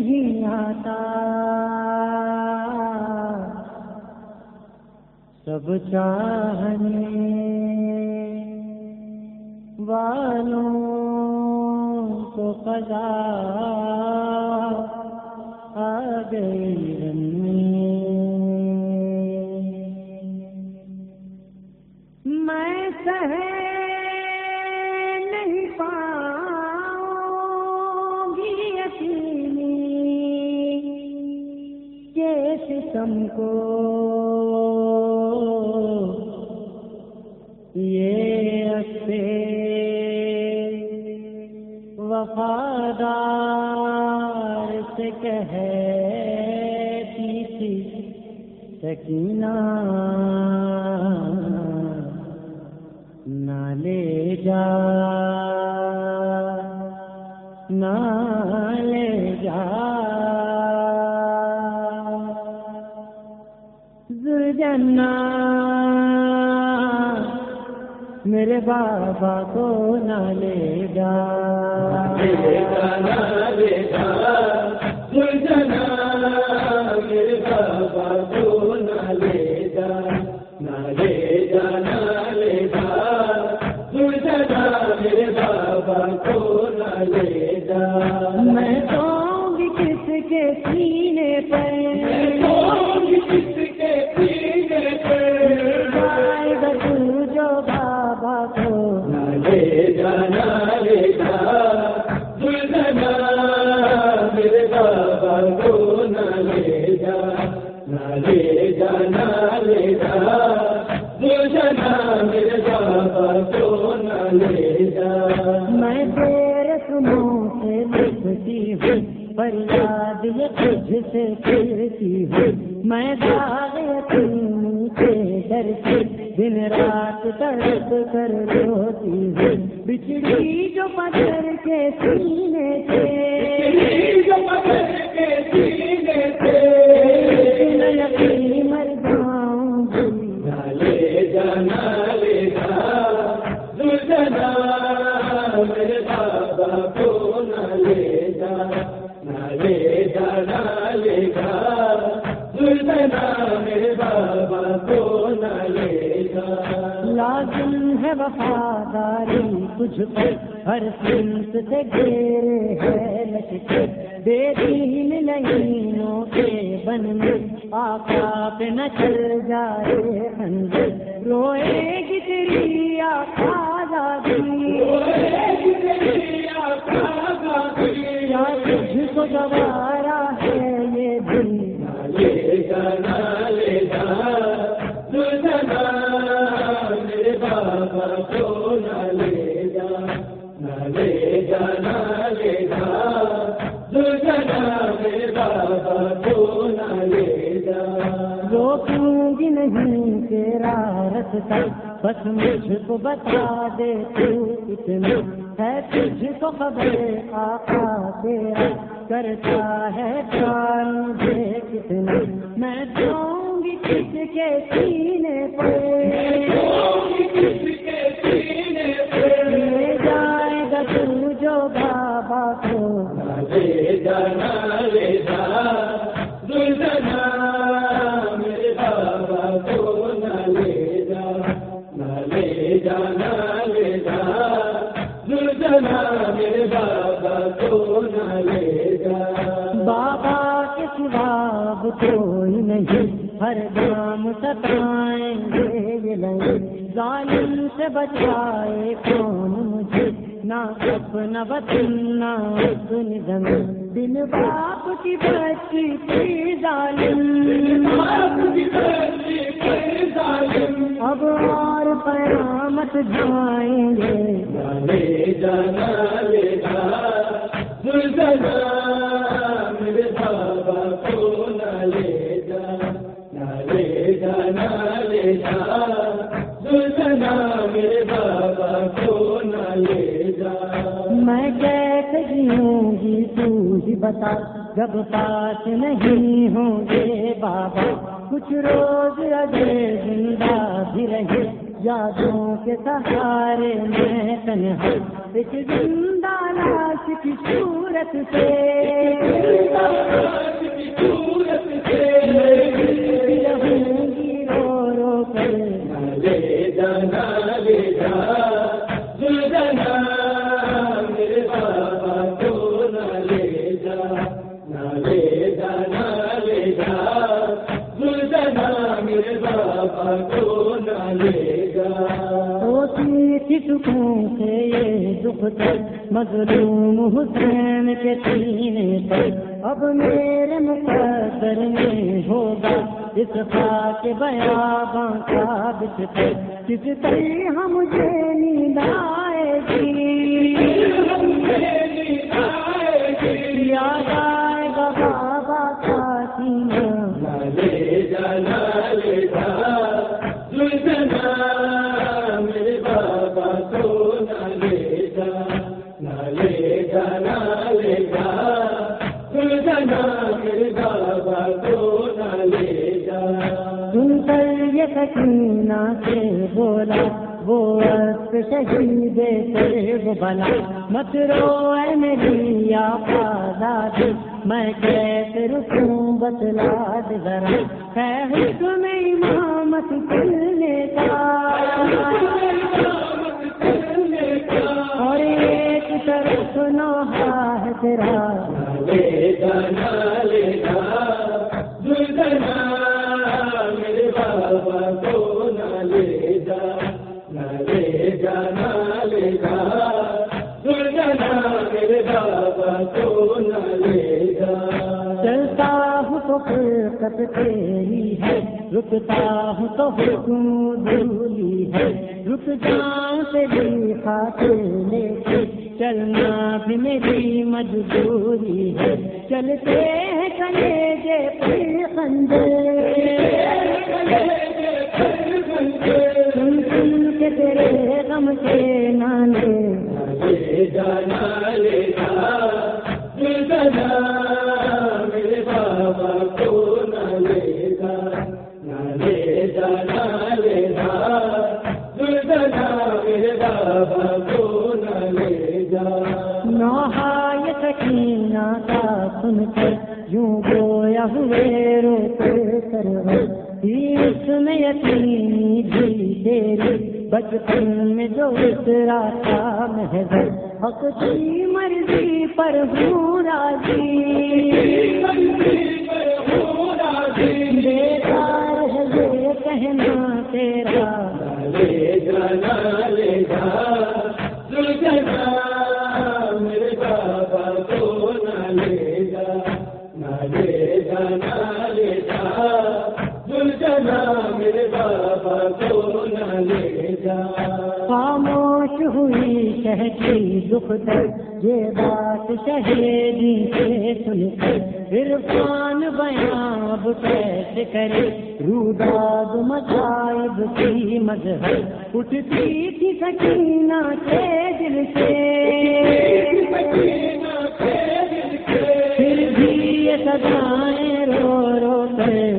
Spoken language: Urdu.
نہیں آتا۔ سب چاہنے والوں کو قضا آ گئی میں سہ کو۔ یہ اچھے وفادار سے کہتی تھی سکینہ نہ لے جا نہ زرجنا میرے بابا کو نہ لے جا۔ دن رات تڑپ کر روتی ہوں۔ بچڑی جو پتھر کے سینے سے۔ جو پتھر کے سینے سے۔ میں یقین مر جاؤں گی۔ نہ لے جا۔ لازم ہے وفاداری تجھ پر۔ ہر سمت سے گھیرے ہے لشکر بے دین لہینوں کے بن میں آقا پہ نہ چل جائے خنجر روئے گی تیری آقا روکوں گی نہیں تیرا رستا بس مجھ کو بتا دے تو اتنا۔ ہے تجھ کو خبر آقا تیرا کرتا ہے پیار مجھے کتنا۔ میں جاؤں گی کس کے سینے پہ۔ کوئی نہیں ہر گام ستائیں گے ظالم سے بچائے کون مجھے؟ نہ اپنا وطن نہ اپنی زمین دل باپ کی بچی تھی ظالم۔ اب اور قیامت جائیں گے۔ جانا میرے بابا کو نہ لے جا نہ لے جا نہ لے جا۔ بتا، جب پاس نہیں ہوں گے بابا، کچھ روز اجے زندہ بھی رہے۔ یادوں کے سہارے میں تنہا، ایک زندہ لاش کی صورت سے۔ صورت سے رہوں گی رو رو کر تھے یہ دکھ تک مظلوم حسین کے سینے پر اب میرے مقدر میں ہوگا اس خاک بیاباں کا بچ پر کس طرح مجھے نیند آئے گی؟ لے جا جانا میرے بابا کو نہ لے جا۔ سن کر یہ سکینہ سے بولا وہ شہید سرب بلا مت رو اے میری آقا داد میں کیسے رکوں بتلا ذرا۔ ہے حکم امامت کرنے کا اور ایک طرف نوحہ ہے تیرا لے جانا لے جا میرے بابا کو نہ لے جا نہ لے جانا لے جا میرے بابا کو نہ لے جا چلتا ہوں تو فرقت تیری ہے، رکتا ہوں تو حکم دھولی ہے، رک جاؤں سے بھی خاطر لے کے چلنا بھی میری مجبوری ہے چلتے ہیں کلے جے پھر خنجر سن سن کے تیرے غم کے نانے جانا لے میرے بابا کو نہ لے جا نہ لے جانا لے جا جانا میرے بابا میں جو اترا تھا محضر حق کی مرضی پر ہوں راضی۔ بیکار ہے یہ کہنا تیرا۔ لے جانا لے جا میرے بابا کو نہ لے جا، نہ لے جانا لے جا۔ ہوئی دکھ تک یہ بات شہیدی سے سن کر۔ عرفان بیان اب کیسے کرے۔ روداد مذاہب کی مذہب۔ اٹھتی تھی سکینہ کے دل سے۔ پھر بھی یہ سدائیں رو رو کر۔